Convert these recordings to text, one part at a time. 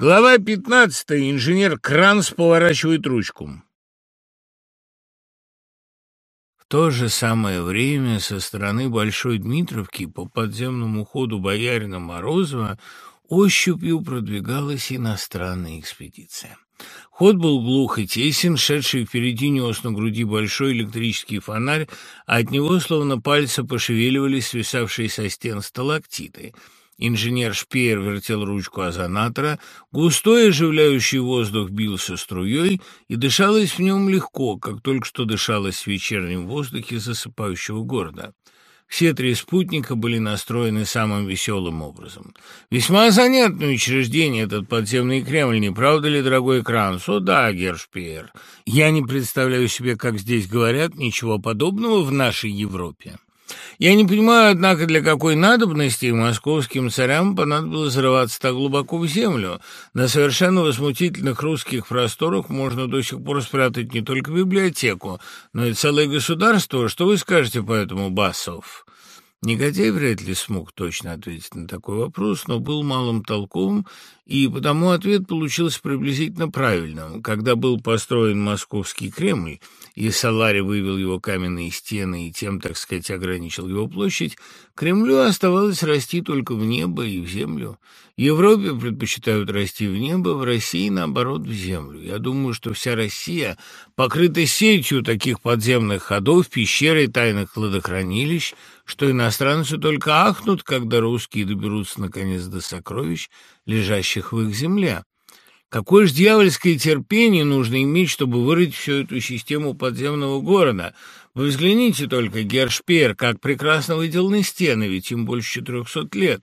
Глава 15. Инженер Кранс поворачивает ручку. В то же самое время со стороны Большой Дмитровки по подземному ходу боярина Морозова ощупью продвигалась иностранная экспедиция. Ход был глух и тесен, шедший впереди нес на груди большой электрический фонарь, а от него, словно пальцы, пошевеливались свисавшие со стен сталактиты — Инженер Шпеер вертел ручку озонатора, густой оживляющий воздух бился струей, и дышалось в нем легко, как только что дышалось в вечернем воздухе засыпающего города. Все три спутника были настроены самым веселым образом. Весьма занятное учреждение этот подземный Кремль, не правда ли, дорогой Кранц? О да, Гершпеер. Я не представляю себе, как здесь говорят, ничего подобного в нашей Европе. Я не понимаю, однако, для какой надобности московским царям понадобилось зарываться так глубоко в землю. На совершенно возмутительных русских просторах можно до сих пор спрятать не только библиотеку, но и целое государство. Что вы скажете по этому, Басов?» Негодяй вряд ли смог точно ответить на такой вопрос, но был малым толковым, и потому ответ получился приблизительно правильным. Когда был построен московский Кремль, и Салари вывел его каменные стены и тем, так сказать, ограничил его площадь, Кремлю оставалось расти только в небо и в землю. Европе предпочитают расти в небо, в России, наоборот, в землю. Я думаю, что вся Россия покрыта сетью таких подземных ходов, пещер и тайных кладохранилищ, что иностранцы только ахнут, когда русские доберутся, наконец, до сокровищ, лежащих в их земле. Какое же дьявольское терпение нужно иметь, чтобы вырыть всю эту систему подземного города? Вы взгляните только, Гершпер, как прекрасно выделаны стены, ведь им больше четырехсот лет.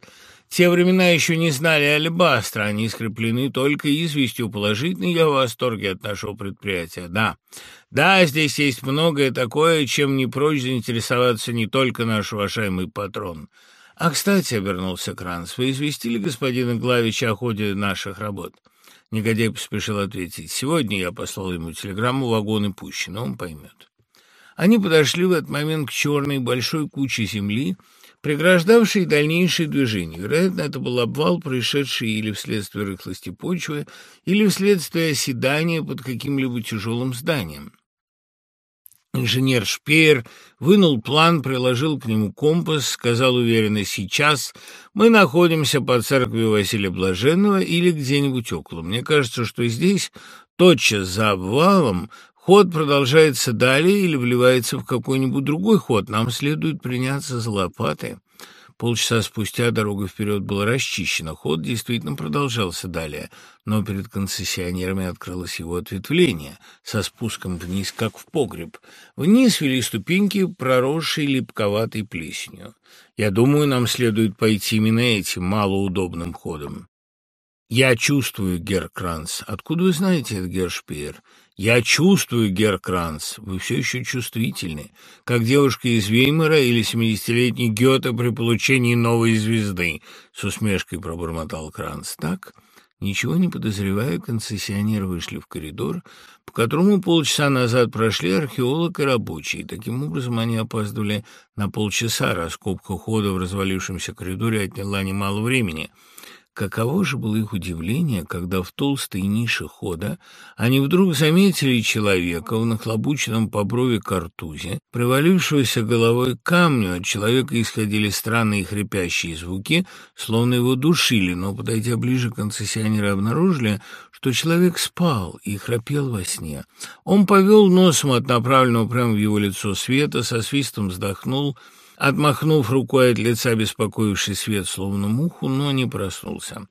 Те времена еще не знали алебастра, они скреплены только известью. Положительно я в восторге от нашего предприятия, да. Да, здесь есть многое такое, чем не прочь заинтересоваться не только наш уважаемый патрон. А, кстати, — обернулся Кранц, — вы известили господина Главича о ходе наших работ? — Негодяй поспешил ответить. «Сегодня я послал ему телеграмму, вагоны пущены, он поймет». Они подошли в этот момент к черной большой куче земли, преграждавшей дальнейшее движение. Вероятно, это был обвал, происшедший или вследствие рыхлости почвы, или вследствие оседания под каким-либо тяжелым зданием. Инженер Шпеер вынул план, приложил к нему компас, сказал уверенно «Сейчас мы находимся под церковью Василия Блаженного или где-нибудь около. Мне кажется, что здесь, тотчас за обвалом, ход продолжается далее или вливается в какой-нибудь другой ход. Нам следует приняться за лопаты». Полчаса спустя дорога вперед была расчищена, ход действительно продолжался далее, но перед концессионерами открылось его ответвление со спуском вниз, как в погреб. Вниз вели ступеньки, проросшие липковатой плесенью. Я думаю, нам следует пойти именно этим малоудобным ходом. «Я чувствую, Герр Кранц. Откуда вы знаете это, Герр Шпеер?» «Я чувствую, Герр Кранц, вы все еще чувствительны, как девушка из Веймара или семидесятилетний Гёте при получении новой звезды», — с усмешкой пробормотал Кранц. «Так?» Ничего не подозревая, концессионеры вышли в коридор, по которому полчаса назад прошли археолог и рабочий. Таким образом, они опаздывали на полчаса. Раскопка хода в развалившемся коридоре отняла немало времени — Каково же было их удивление, когда в толстой нише хода они вдруг заметили человека в нахлобученном по брови картузе, привалившегося головой к камню. От человека исходили странные хрипящие звуки, словно его душили, но, подойдя ближе, концессионеры обнаружили, что человек спал и храпел во сне. Он повел носом от направленного прямо в его лицо света, со свистом вздохнул — отмахнув рукой от лица беспокоивший свет, словно муху, но не проснулся.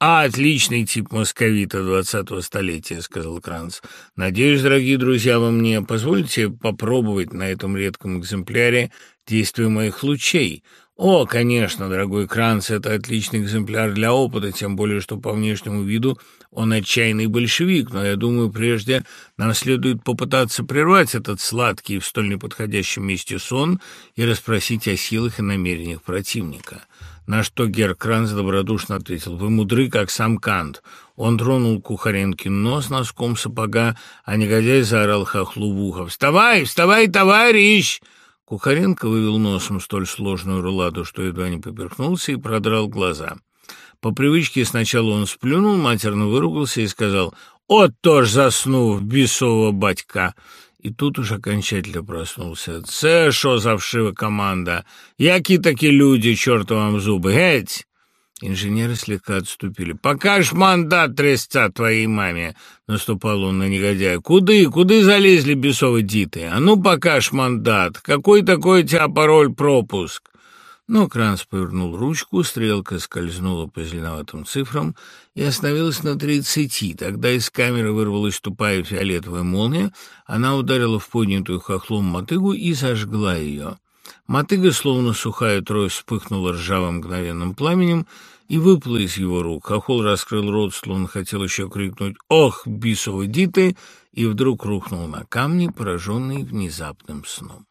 «А, отличный тип московита двадцатого столетия», — сказал Кранц. «Надеюсь, дорогие друзья, вы мне позволите попробовать на этом редком экземпляре действия моих лучей. О, конечно, дорогой Кранц, это отличный экземпляр для опыта, тем более, что по внешнему виду он отчаянный большевик, но я думаю, прежде нам следует попытаться прервать этот сладкий в столь неподходящем месте сон и расспросить о силах и намерениях противника. На что Герр Кранц добродушно ответил, «Вы мудры, как сам Кант». Он тронул Кухаренкин нос носком сапога, а негодяй заорал хохлу в ухо, «Вставай, вставай, товарищ!» Кухаренко вывел носом столь сложную руладу, что едва не поперхнулся и продрал глаза. По привычке сначала он сплюнул, матерно выругался и сказал «От тоже заснув, бісова батька!» И тут уж окончательно проснулся. «Це що за вшива команда? Які такі люди, чорт вам зубы? Геть!» Инженеры слегка отступили. «Покаж мандат трясца твоей маме!» — наступал он на негодяя. «Куды, куды залезли бесовы диты? А ну, покаж мандат! Какой такой у тебя пароль-пропуск?» Но Кранц повернул ручку, стрелка скользнула по зеленоватым цифрам и остановилась на тридцати. Тогда из камеры вырвалась тупая фиолетовая молния, она ударила в поднятую хохлом мотыгу и зажгла ее. Мотыга, словно сухая трость, вспыхнула ржавым мгновенным пламенем и выпала из его рук. Хохол раскрыл рот, словно хотел еще крикнуть «Ох, бисовы диты!» и вдруг рухнул на камни, пораженный внезапным сном.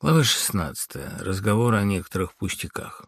Глава 16. Разговор о некоторых пустяках.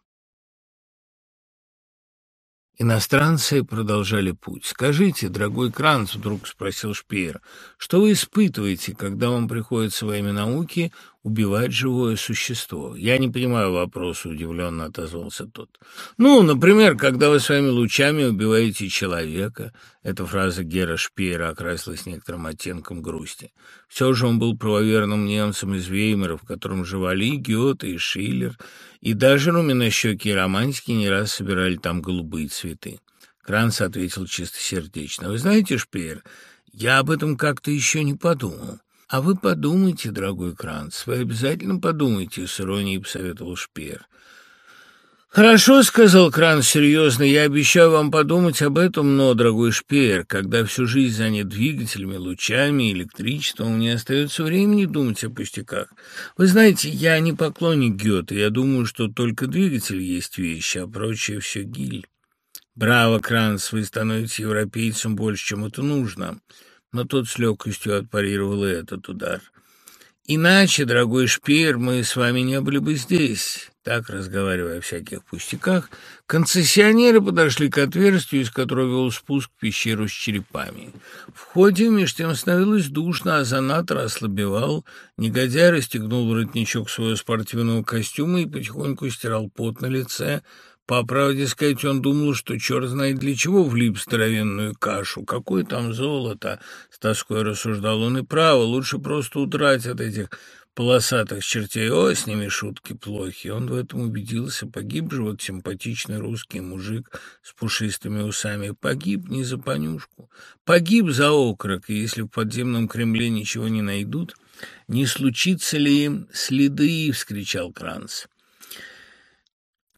Иностранцы продолжали путь. «Скажите, дорогой Кранц, — вдруг спросил Шпеер, — что вы испытываете, когда вам приходится во имя науки убивать живое существо. Я не понимаю вопроса, удивленно отозвался тот. Ну, например, когда вы своими лучами убиваете человека. Эта фраза Гера Шпеера окрасилась некоторым оттенком грусти. Все же он был правоверным немцем из Веймара, в котором живали и Гёте, и Шиллер, и даже румянощеки и романтики не раз собирали там голубые цветы. Кранц ответил чистосердечно. «Вы знаете, Шпеер, я об этом как-то еще не подумал. «А вы подумайте, дорогой Кранц, вы обязательно подумайте», — с иронией посоветовал Шпеер. «Хорошо», — сказал Кранц серьезно, — «я обещаю вам подумать об этом, но, дорогой Шпеер, когда всю жизнь занят двигателями, лучами, электричеством, не остается времени думать о пустяках. Вы знаете, я не поклонник Гёте, я думаю, что только двигатель есть вещь, а прочее все гиль». «Браво, Кранц, вы становитесь европейцем больше, чем это нужно» но тот с легкостью отпарировал этот удар. «Иначе, дорогой Шпеер, мы с вами не были бы здесь». Так, разговаривая о всяких пустяках, концессионеры подошли к отверстию, из которого вел спуск в пещеру с черепами. В ходе меж тем становилось душно, а занатор ослабевал. Негодяй расстегнул воротничок своего спортивного костюма и потихоньку стирал пот на лице, по правде сказать, он думал, что черт знает для чего влип в здоровенную кашу. Какое там золото? С тоской рассуждал он и право. Лучше просто удрать от этих полосатых чертей. О, с ними шутки плохи. Он в этом убедился. Погиб же вот симпатичный русский мужик с пушистыми усами. Погиб не за понюшку. Погиб за окрок. И если в подземном Кремле ничего не найдут, не случится ли им следы, — вскричал Кранц.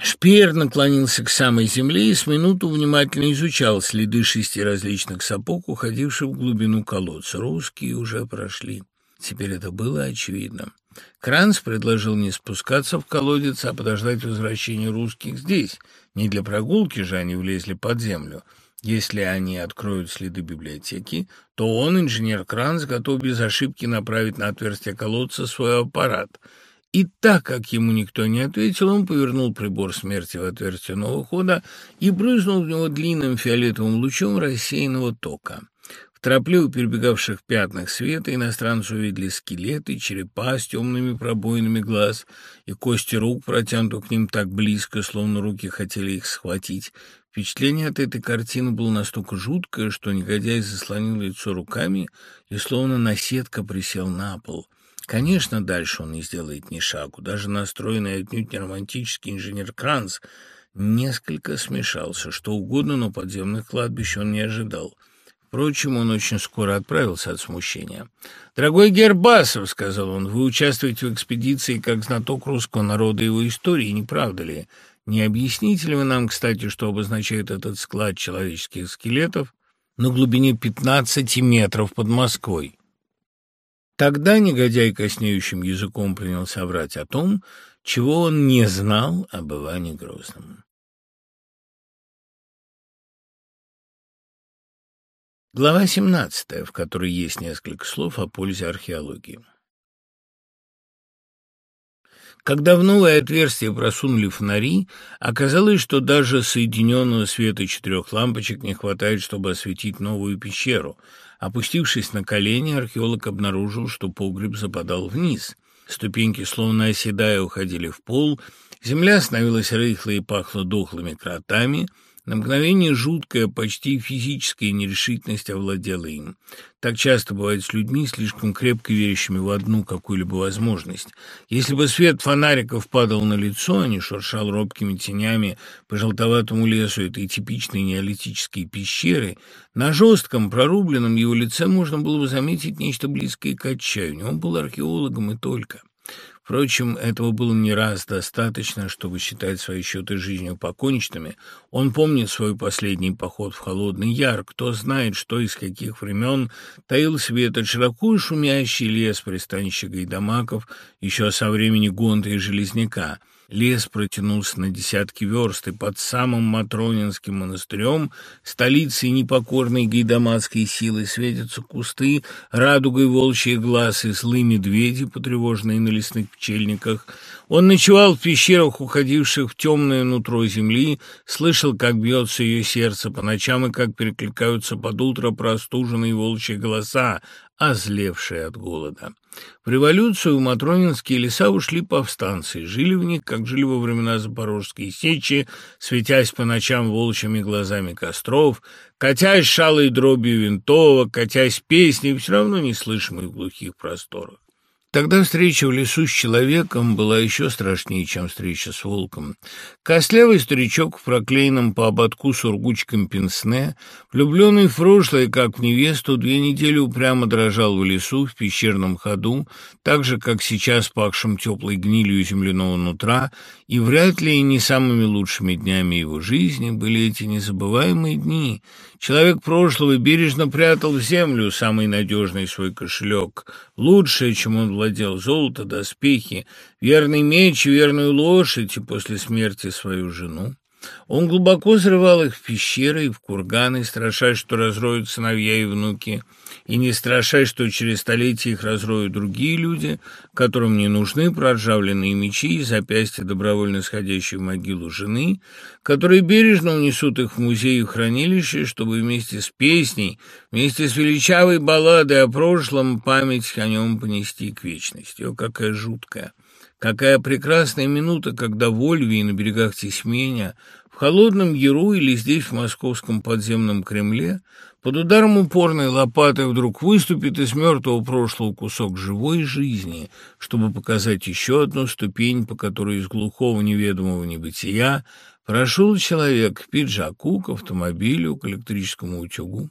Шпеер наклонился к самой земле и с минуту внимательно изучал следы шести различных сапог, уходивших в глубину колодца. Русские уже прошли. Теперь это было очевидно. Кранц предложил не спускаться в колодец, а подождать возвращения русских здесь. Не для прогулки же они влезли под землю. Если они откроют следы библиотеки, то он, инженер Кранц, готов без ошибки направить на отверстие колодца свой аппарат — и так как ему никто не ответил, он повернул прибор смерти в отверстие нового хода и брызнул в него длинным фиолетовым лучом рассеянного тока. В торопливо перебегавших пятнах света иностранцы увидели скелеты, черепа с темными пробоинами глаз и кости рук, протянутых к ним так близко, словно руки хотели их схватить. Впечатление от этой картины было настолько жуткое, что негодяй заслонил лицо руками и словно наседка присел на пол — Конечно, дальше он не сделает ни шагу. Даже настроенный отнюдь не романтический инженер Кранц несколько смешался. Что угодно, но подземных кладбищ он не ожидал. Впрочем, он очень скоро отправился от смущения. «Дорогой Гербасов», — сказал он, — «вы участвуете в экспедиции как знаток русского народа и его истории, не правда ли? Не объясните ли вы нам, кстати, что обозначает этот склад человеческих скелетов на глубине 15 метров под Москвой?» Тогда негодяй коснеющим языком принялся врать о том, чего он не знал об Иване Грозном. Глава 17, в которой есть несколько слов о пользе археологии. Когда в новое отверстие просунули фонари, оказалось, что даже соединенного света четырех лампочек не хватает, чтобы осветить новую пещеру. Опустившись на колени, археолог обнаружил, что погреб западал вниз. Ступеньки, словно оседая, уходили в пол. Земля становилась рыхлой и пахла дохлыми кротами — на мгновение жуткая, почти физическая нерешительность овладела им. Так часто бывает с людьми, слишком крепко верящими в одну какую-либо возможность. Если бы свет фонариков падал на лицо, а не шуршал робкими тенями по желтоватому лесу этой типичной неолитической пещеры, на жестком, прорубленном его лице можно было бы заметить нечто близкое к отчаянию. Он был археологом и только. Впрочем, этого было не раз достаточно, чтобы считать свои счеты жизнью поконченными. Он помнит свой последний поход в Холодный Яр. Кто знает, что из каких времен таил себе этот широко шумящий лес пристанища гайдамаков еще со времени Гонта и Железняка. Лес протянулся на десятки верст, и под самым Матронинским монастырем, столицей непокорной гайдамацкой силы, светятся кусты, радугой волчьи глаз и злые медведи, потревоженные на лесных пчельниках. Он ночевал в пещерах, уходивших в темное нутро земли, слышал, как бьется ее сердце по ночам и как перекликаются под утро простуженные волчьи голоса, озлевшие от голода. В революцию в Матронинские леса ушли повстанцы, жили в них, как жили во времена Запорожской сечи, светясь по ночам волчьими глазами костров, катясь шалой дробью винтовок, катясь песней, все равно неслышимой в глухих просторах. Тогда встреча в лесу с человеком была еще страшнее, чем встреча с волком. Костлявый старичок в проклеенном по ободку сургучком пенсне, влюбленный в прошлое, как в невесту, две недели упрямо дрожал в лесу, в пещерном ходу, так же, как сейчас пахшим теплой гнилью земляного нутра, и вряд ли и не самыми лучшими днями его жизни были эти незабываемые дни. Человек прошлого бережно прятал в землю самый надежный свой кошелек, лучшее, чем он владел, золото, доспехи, верный меч верную лошадь, и после смерти свою жену. Он глубоко взрывал их в пещеры и в курганы, страшась, что разроют сыновья и внуки, и не страшась, что через столетия их разроют другие люди, которым не нужны проржавленные мечи и запястья добровольно сходящей в могилу жены, которые бережно унесут их в музей и хранилище, чтобы вместе с песней, вместе с величавой балладой о прошлом память о нем понести к вечности. О, какая жуткая! Какая прекрасная минута, когда в Ольве и на берегах Тесменя, в холодном Яру или здесь, в московском подземном Кремле, под ударом упорной лопаты вдруг выступит из мертвого прошлого кусок живой жизни, чтобы показать еще одну ступень, по которой из глухого неведомого небытия прошел человек к пиджаку, к автомобилю, к электрическому утюгу.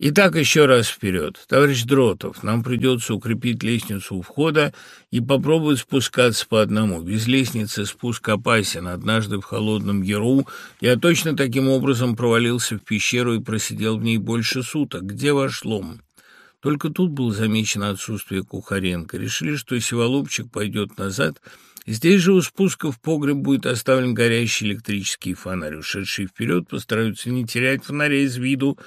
Итак, еще раз вперед. Товарищ Дротов, нам придется укрепить лестницу у входа и попробовать спускаться по одному. Без лестницы спуск опасен. Однажды в холодном Яру я точно таким образом провалился в пещеру и просидел в ней больше суток. Где ваш лом? Только тут было замечено отсутствие Кухаренко. Решили, что Севолобчик пойдет назад – Здесь же у спуска в погреб будет оставлен горящий электрический фонарь. Ушедшие вперед постараются не терять фонаря из виду,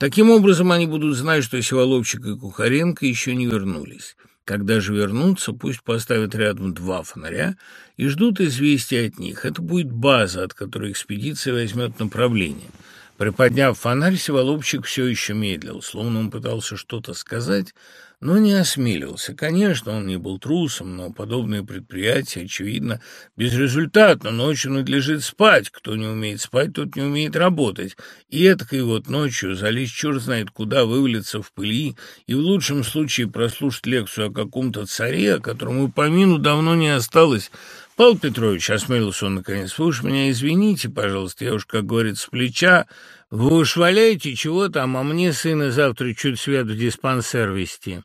Таким образом, они будут знать, что Севоловчик и Кухаренко еще не вернулись. Когда же вернутся, пусть поставят рядом два фонаря и ждут известия от них. Это будет база, от которой экспедиция возьмет направление. Приподняв фонарь, Севоловчик все еще медлил, словно он пытался что-то сказать, но не осмелился. Конечно, он не был трусом, но подобные предприятия, очевидно, безрезультатно. Ночью надлежит спать. Кто не умеет спать, тот не умеет работать. И этакой вот ночью залезть черт знает куда, вывалиться в пыли и в лучшем случае прослушать лекцию о каком-то царе, о котором и помину давно не осталось, Павел Петрович, осмелился он наконец, вы уж меня извините, пожалуйста, я уж, как говорится, с плеча, вы уж валяете чего там, а мне сына завтра чуть свет в диспансер вести.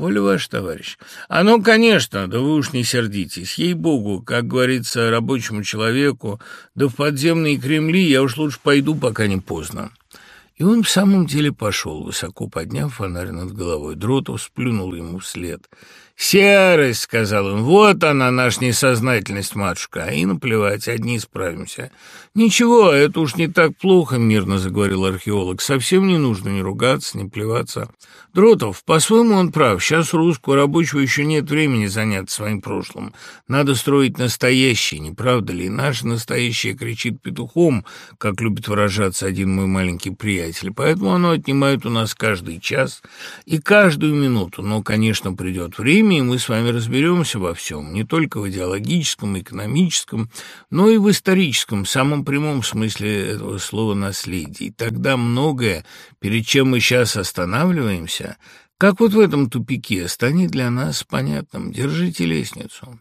Воля ваш, товарищ. А ну, конечно, да вы уж не сердитесь. Ей-богу, как говорится рабочему человеку, да в подземные Кремли я уж лучше пойду, пока не поздно. И он в самом деле пошел, высоко подняв фонарь над головой. Дротов сплюнул ему вслед. «Серость», — сказал он, — «вот она, наша несознательность, матушка, и наплевать, одни справимся». «Ничего, это уж не так плохо», — мирно заговорил археолог. «Совсем не нужно ни ругаться, ни плеваться». Дротов, по-своему он прав. Сейчас русского рабочего еще нет времени заняться своим прошлым. Надо строить настоящее, не правда ли? Наше настоящее кричит петухом, как любит выражаться один мой маленький приятель. Поэтому оно отнимает у нас каждый час и каждую минуту. Но, конечно, придет время, и мы с вами разберемся во всем, не только в идеологическом, экономическом, но и в историческом, самом прямом смысле этого слова наследии. Тогда многое, перед чем мы сейчас останавливаемся, как вот в этом тупике, станет для нас понятным. Держите лестницу.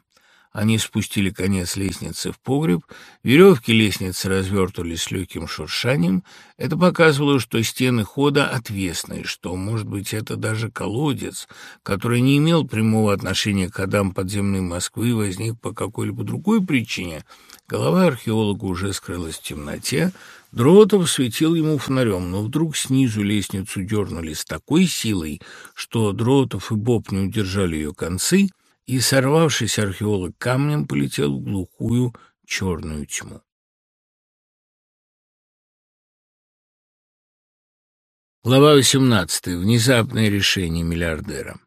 Они спустили конец лестницы в погреб, веревки лестницы развертывались с легким шуршанием. Это показывало, что стены хода отвесные, что, может быть, это даже колодец, который не имел прямого отношения к ходам подземной Москвы возник по какой-либо другой причине. Голова археолога уже скрылась в темноте, Дротов светил ему фонарем, но вдруг снизу лестницу дернули с такой силой, что Дротов и Боб не удержали ее концы, и, сорвавшись, археолог камнем полетел в глухую черную тьму. Глава 18. Внезапное решение миллиардера.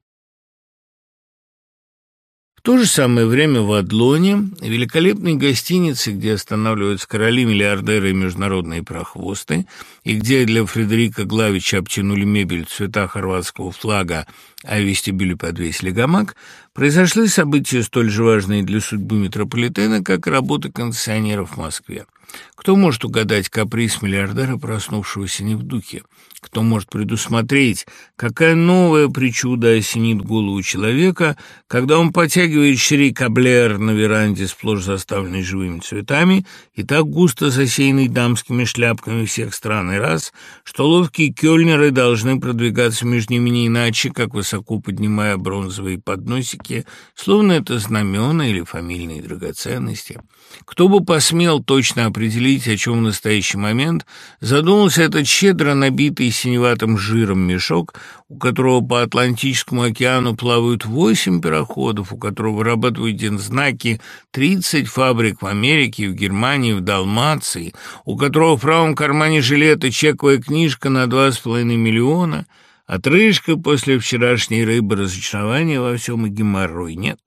То же самое время в Адлоне, великолепной гостинице, где останавливаются короли, миллиардеры и международные прохвосты, и где для Фредерика Главича обтянули мебель цвета хорватского флага, а вестибюле подвесили гамак, произошли события столь же важные для судьбы метрополитена, как работа концессионеров в Москве. Кто может угадать каприз миллиардера, проснувшегося не в духе? Кто может предусмотреть, какая новая причуда осенит голову человека, когда он потягивает шрей-каблер на веранде, сплошь заставленной живыми цветами, и так густо засеянный дамскими шляпками всех стран и раз, что ловкие кёльнеры должны продвигаться между ними не иначе, как высоко поднимая бронзовые подносики, словно это знамена или фамильные драгоценности. Кто бы посмел точно определить, о чем в настоящий момент задумался этот щедро набитый синеватым жиром мешок, у которого по Атлантическому океану плавают восемь пароходов, у которого вырабатывают знаки тридцать фабрик в Америке, в Германии, в Далмации, у которого в правом кармане жилета чековая книжка на два с половиной миллиона, отрыжка после вчерашней рыбы разочарования во всем и геморрой нет.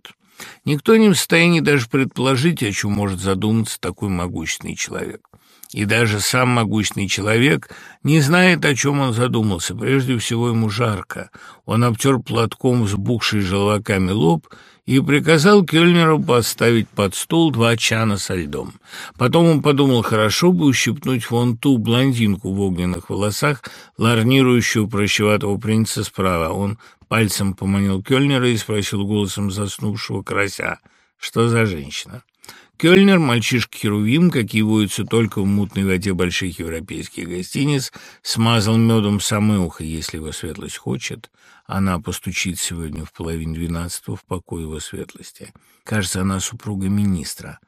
Никто не в состоянии даже предположить, о чем может задуматься такой могущественный человек. И даже сам могущественный человек не знает, о чем он задумался. Прежде всего ему жарко. Он обтер платком взбухший желваками лоб и приказал Кельнеру поставить под стол два чана со льдом. Потом он подумал, хорошо бы ущипнуть вон ту блондинку в огненных волосах, ларнирующую прощеватого принца справа. Он пальцем поманил Кельнера и спросил голосом заснувшего карася, что за женщина. Кёльнер, мальчишка-херувим, какие водятся только в мутной воде больших европейских гостиниц, смазал медом самое ухо, если его светлость хочет. Она постучит сегодня в половине двенадцатого в покое его светлости. Кажется, она супруга министра.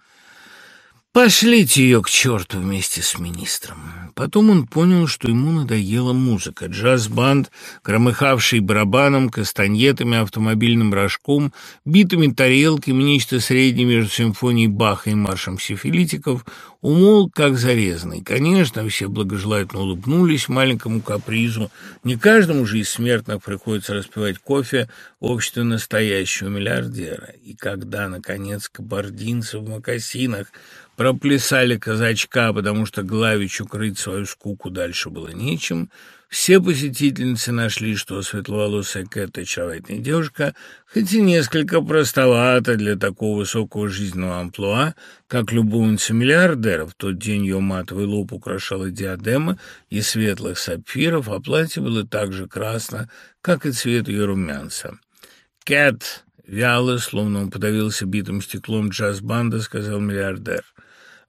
Пошлите ее к черту вместе с министром. Потом он понял, что ему надоела музыка. Джаз-банд, громыхавший барабаном, кастаньетами, автомобильным рожком, битыми тарелками, нечто среднее между симфонией Баха и маршем сифилитиков, умолк как зарезанный. Конечно, все благожелательно улыбнулись маленькому капризу. Не каждому же из смертных приходится распивать кофе в обществе настоящего миллиардера. И когда, наконец, кабардинцы в мокасинах проплясали казачка, потому что Главич укрыть свою скуку дальше было нечем. Все посетительницы нашли, что светловолосая Кэт очаровательная девушка, хоть и несколько простовата для такого высокого жизненного амплуа, как любовница миллиардера. В тот день ее матовый лоб украшала диадема из светлых сапфиров, а платье было так же красно, как и цвет ее румянца. «Кэт!» Вяло, словно он подавился битым стеклом джаз-банда, сказал миллиардер.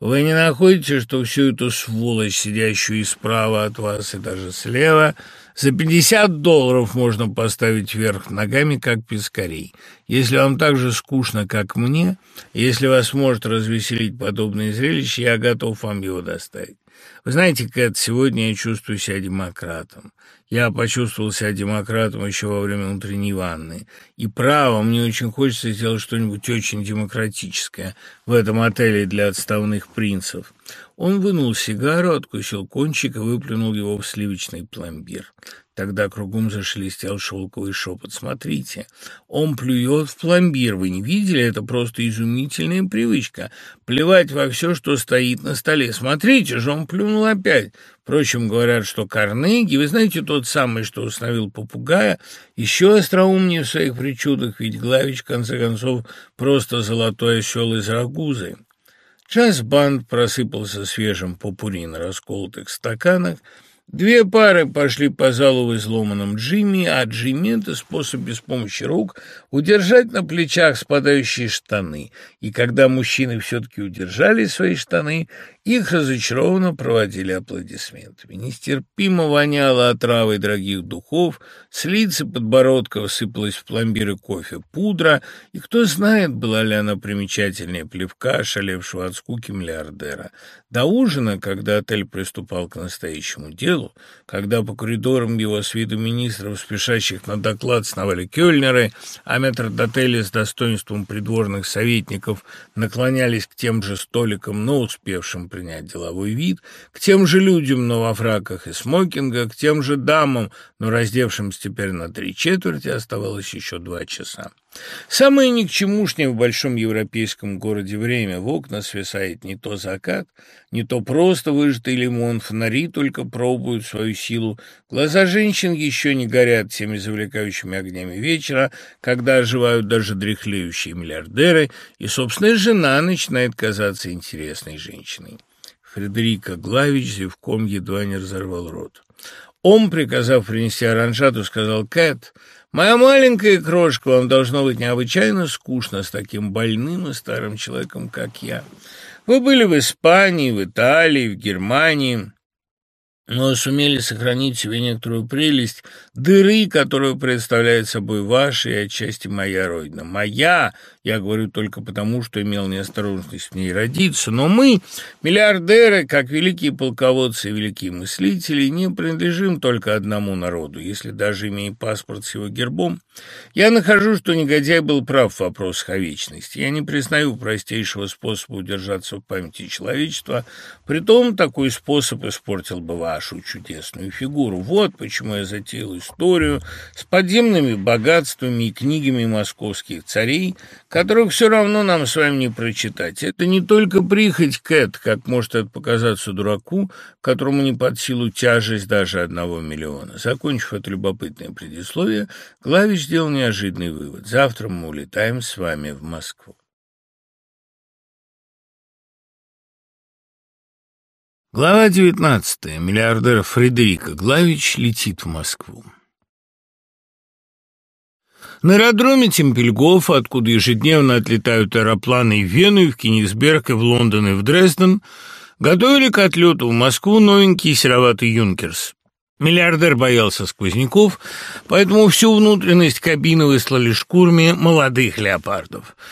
Вы не находите, что всю эту сволочь, сидящую и справа от вас, и даже слева, за пятьдесят долларов можно поставить вверх ногами, как пескарей? Если вам так же скучно, как мне, если вас может развеселить подобное зрелище, я готов вам его доставить. Вы знаете, Кэт, сегодня я чувствую себя демократом. Я почувствовал себя демократом еще во время утренней ванны. И право, мне очень хочется сделать что-нибудь очень демократическое в этом отеле для отставных принцев. Он вынул сигару, откусил кончик и выплюнул его в сливочный пломбир. Тогда кругом зашелестел шелковый шепот. «Смотрите, он плюет в пломбир. Вы не видели? Это просто изумительная привычка. Плевать во все, что стоит на столе. Смотрите же, он плюнул опять. Впрочем, говорят, что Карнеги, вы знаете, тот самый, что установил попугая, еще остроумнее в своих причудах, ведь Главич, в конце концов, просто золотой осел из Рагузы. Джаз-банд просыпался свежим попури на расколотых стаканах, Две пары пошли по залу в изломанном Джимми, а Джимми — это способ без помощи рук удержать на плечах спадающие штаны. И когда мужчины все-таки удержали свои штаны, их разочарованно проводили аплодисментами. Нестерпимо воняло отравой дорогих духов, с лица подбородка сыпалась в пломбиры кофе пудра, и кто знает, была ли она примечательнее плевка, шалевшего от скуки миллиардера. До ужина, когда отель приступал к настоящему делу, когда по коридорам его с виду министров, спешащих на доклад, сновали кёльнеры, а метрдотели с достоинством придворных советников наклонялись к тем же столикам, но успевшим принять деловой вид, к тем же людям, но во фраках и смокингах, к тем же дамам, но раздевшимся теперь на три четверти, оставалось еще два часа. Самое никчемушнее в большом европейском городе время. В окна свисает не то закат, не то просто выжатый лимон, фонари только пробуют свою силу. Глаза женщин еще не горят теми завлекающими огнями вечера, когда оживают даже дряхлеющие миллиардеры, и собственная жена начинает казаться интересной женщиной. Фредерика Главич зевком едва не разорвал рот. Он, приказав принести оранжату, сказал «Кэт, моя маленькая крошка, вам должно быть необычайно скучно с таким больным и старым человеком, как я. Вы были в Испании, в Италии, в Германии» но сумели сохранить себе некоторую прелесть дыры, которую представляет собой ваша и отчасти моя родина. Моя, я говорю только потому, что имел неосторожность в ней родиться, но мы, миллиардеры, как великие полководцы и великие мыслители, не принадлежим только одному народу, если даже имея паспорт с его гербом. Я нахожу, что негодяй был прав в вопросах о вечности. Я не признаю простейшего способа удержаться в памяти человечества, притом такой способ испортил бы вашу чудесную фигуру. Вот почему я затеял историю с подземными богатствами и книгами московских царей, которых все равно нам с вами не прочитать. Это не только прихоть Кэт, как может это показаться дураку, которому не под силу тяжесть даже одного миллиона. Закончив это любопытное предисловие, Главич сделал неожиданный вывод. Завтра мы улетаем с вами в Москву. Глава 19. Миллиардер Фредерика Главич летит в Москву. На аэродроме Темпельгофа, откуда ежедневно отлетают аэропланы в Вену, и в Кенигсберг, и в Лондон, и в Дрезден, готовили к отлету в Москву новенький сероватый «Юнкерс». Миллиардер боялся сквозняков, поэтому всю внутренность кабины выслали шкурами молодых леопардов –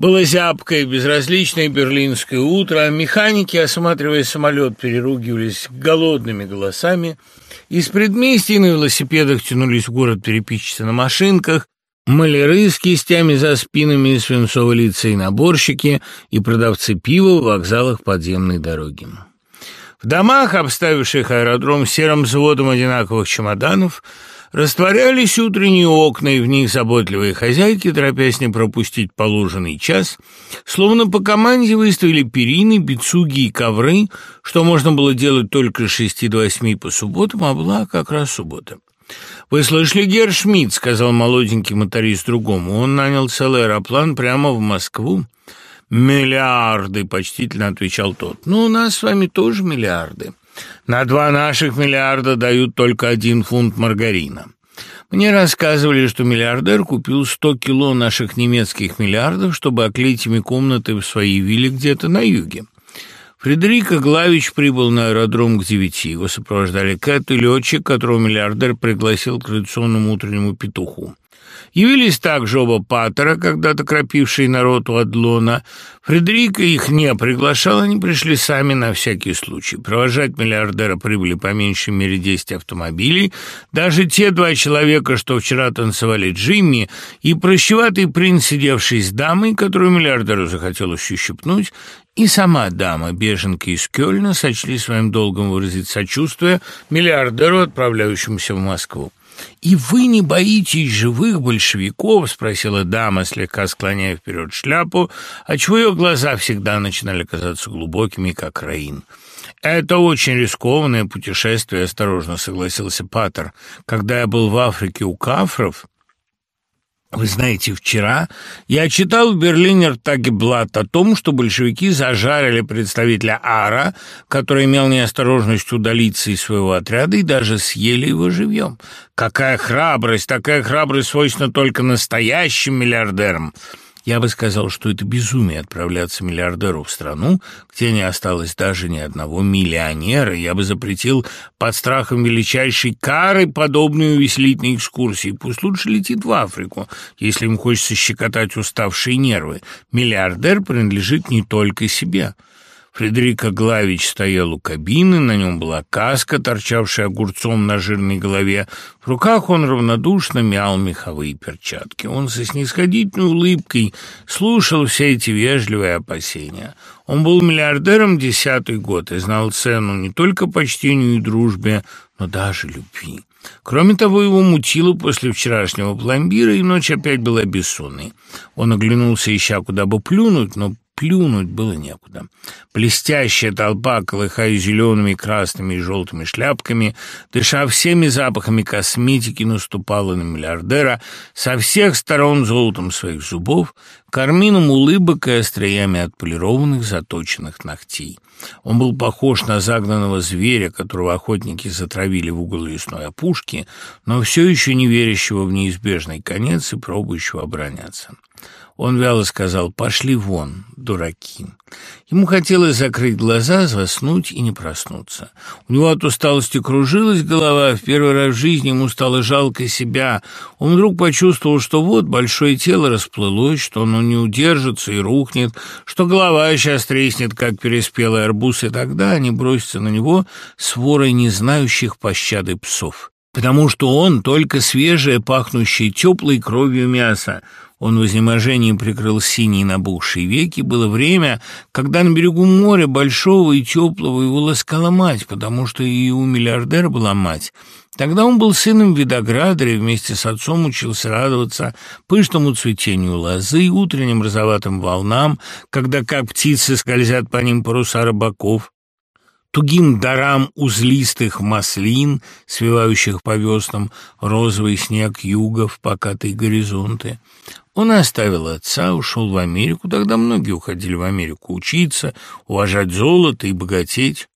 было зябкое, безразличное берлинское утро, а механики, осматривая самолет, переругивались голодными голосами. Из предместий на велосипедах тянулись в город переписчицы на машинках, маляры с кистями за спинами, свинцово-лица и наборщики, и продавцы пива в вокзалах подземной дороги. В домах, обставивших аэродром серым взводом одинаковых чемоданов, Растворялись утренние окна, и в них заботливые хозяйки, торопясь не пропустить положенный час, словно по команде выставили перины, бицуги и ковры, что можно было делать только с шести до восьми по субботам, а была как раз суббота. «Вы слышали, Герр Шмидт?» — сказал молоденький моторист другому. Он нанял целый аэроплан прямо в Москву. «Миллиарды!» — почтительно отвечал тот. «Ну, у нас с вами тоже миллиарды». На два наших миллиарда дают только один фунт маргарина. Мне рассказывали, что миллиардер купил сто кило наших немецких миллиардов, чтобы оклеить ими комнаты в своей вилле где-то на юге. Фредерика Главич прибыл на аэродром к девяти. Его сопровождали Кэт и летчик, которого миллиардер пригласил к традиционному утреннему петуху. Явились также оба патера, когда-то кропившие народ у Адлона. Фредерика их не приглашал, они пришли сами на всякий случай. Провожать миллиардера прибыли по меньшей мере 10 автомобилей. Даже те два человека, что вчера танцевали Джимми, и прощеватый принц, сидевший с дамой, которую миллиардеру захотелось ущипнуть, и сама дама, беженка из Кёльна, сочли своим долгом выразить сочувствие миллиардеру, отправляющемуся в Москву. «И вы не боитесь живых большевиков?» — спросила дама, слегка склоняя вперед шляпу, отчего ее глаза всегда начинали казаться глубокими, как раин. «Это очень рискованное путешествие», — осторожно согласился Паттер. «Когда я был в Африке у кафров...» Вы знаете, вчера я читал в Берлинер Тагеблат о том, что большевики зажарили представителя Ара, который имел неосторожность удалиться из своего отряда, и даже съели его живьем. Какая храбрость! Такая храбрость свойственна только настоящим миллиардерам. Я бы сказал, что это безумие отправляться миллиардеру в страну, где не осталось даже ни одного миллионера. Я бы запретил под страхом величайшей кары подобные увеселительные экскурсии. Пусть лучше летит в Африку, если им хочется щекотать уставшие нервы. Миллиардер принадлежит не только себе. Фредерико Главич стоял у кабины, на нем была каска, торчавшая огурцом на жирной голове. В руках он равнодушно мял меховые перчатки. Он со снисходительной улыбкой слушал все эти вежливые опасения. Он был миллиардером десятый год и знал цену не только почтению и дружбе, но даже любви. Кроме того, его мутило после вчерашнего пломбира, и ночь опять была бессонной. Он оглянулся, ища куда бы плюнуть, но плюнуть было некуда. Блестящая толпа, колыхая зелеными, красными и желтыми шляпками, дыша всеми запахами косметики, наступала на миллиардера со всех сторон золотом своих зубов, кармином улыбок и остриями отполированных заточенных ногтей. Он был похож на загнанного зверя, которого охотники затравили в угол лесной опушки, но все еще не верящего в неизбежный конец и пробующего обороняться. Он вяло сказал «Пошли вон, дураки». Ему хотелось закрыть глаза, заснуть и не проснуться. У него от усталости кружилась голова, в первый раз в жизни ему стало жалко себя. Он вдруг почувствовал, что вот большое тело расплылось, что оно не удержится и рухнет, что голова сейчас треснет, как переспелый арбуз, и тогда они бросятся на него сворой не знающих пощады псов. Потому что он только свежее, пахнущее теплой кровью мясо. Он в изнеможении прикрыл синие набухшие веки. Было время, когда на берегу моря, большого и теплого, его ласкала мать, потому что и у миллиардера была мать. Тогда он был сыном Видограда и вместе с отцом учился радоваться пышному цветению лозы, утренним розоватым волнам, когда, как птицы, скользят по ним паруса рыбаков тугим дарам узлистых маслин, свивающих по веснам розовый снег югов, покатые горизонты. Он оставил отца, ушел в Америку, тогда многие уходили в Америку учиться, уважать золото и богатеть.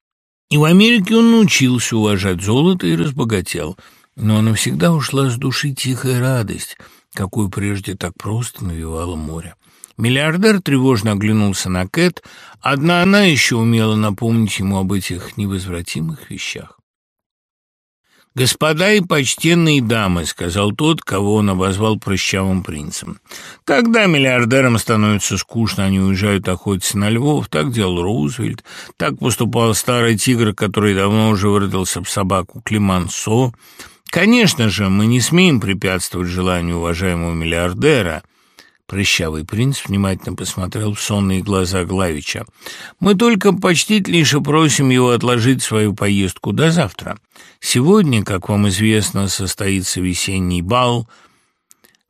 И в Америке он научился уважать золото и разбогател. Но навсегда ушла с души тихая радость, какую прежде так просто навевало море. Миллиардер тревожно оглянулся на Кэт. Одна она еще умела напомнить ему об этих невозвратимых вещах. «Господа и почтенные дамы», — сказал тот, кого он обозвал прыщавым принцем. «Когда миллиардерам становится скучно, они уезжают охотиться на львов. Так делал Рузвельт, так поступал старый тигр, который давно уже выродился в собаку Климансо. Конечно же, мы не смеем препятствовать желанию уважаемого миллиардера». Прыщавый принц внимательно посмотрел в сонные глаза Главича. «Мы только почтительнейше просим его отложить свою поездку до завтра. Сегодня, как вам известно, состоится весенний бал —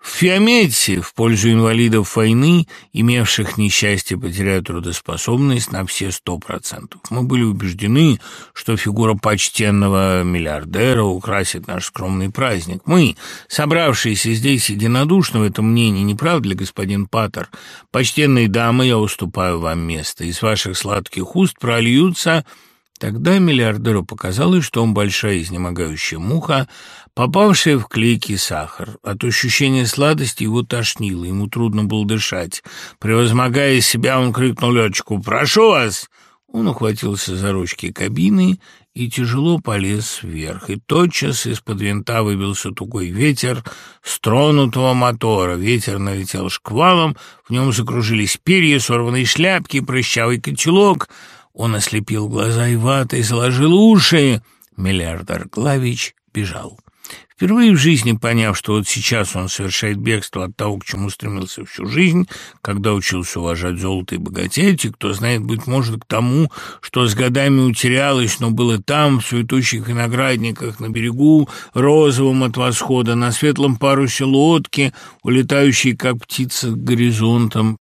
в Фиомете в пользу инвалидов войны, имевших несчастье потерять трудоспособность на все сто процентов. Мы были убеждены, что фигура почтенного миллиардера украсит наш скромный праздник. Мы, собравшиеся здесь единодушно в этом мнении, не правда ли, господин Паттер? Почтенные дамы, я уступаю вам место. Из ваших сладких уст прольются... Тогда миллиардеру показалось, что он большая изнемогающая муха, попавшая в клейкий сахар. От ощущения сладости его тошнило, ему трудно было дышать. Превозмогая себя, он крикнул летчику «Прошу вас!» Он ухватился за ручки кабины и тяжело полез вверх. И тотчас из-под винта выбился тугой ветер стронутого мотора. Ветер налетел шквалом, в нем закружились перья, сорванные шляпки, прыщавый котелок — он ослепил глаза и ватой, заложил уши. Миллиардер Главич бежал. Впервые в жизни поняв, что вот сейчас он совершает бегство от того, к чему стремился всю жизнь, когда учился уважать золото и богатеть, и, кто знает, быть может, к тому, что с годами утерялось, но было там, в цветущих виноградниках, на берегу, розовом от восхода, на светлом парусе лодки, улетающей, как птица, к горизонтам,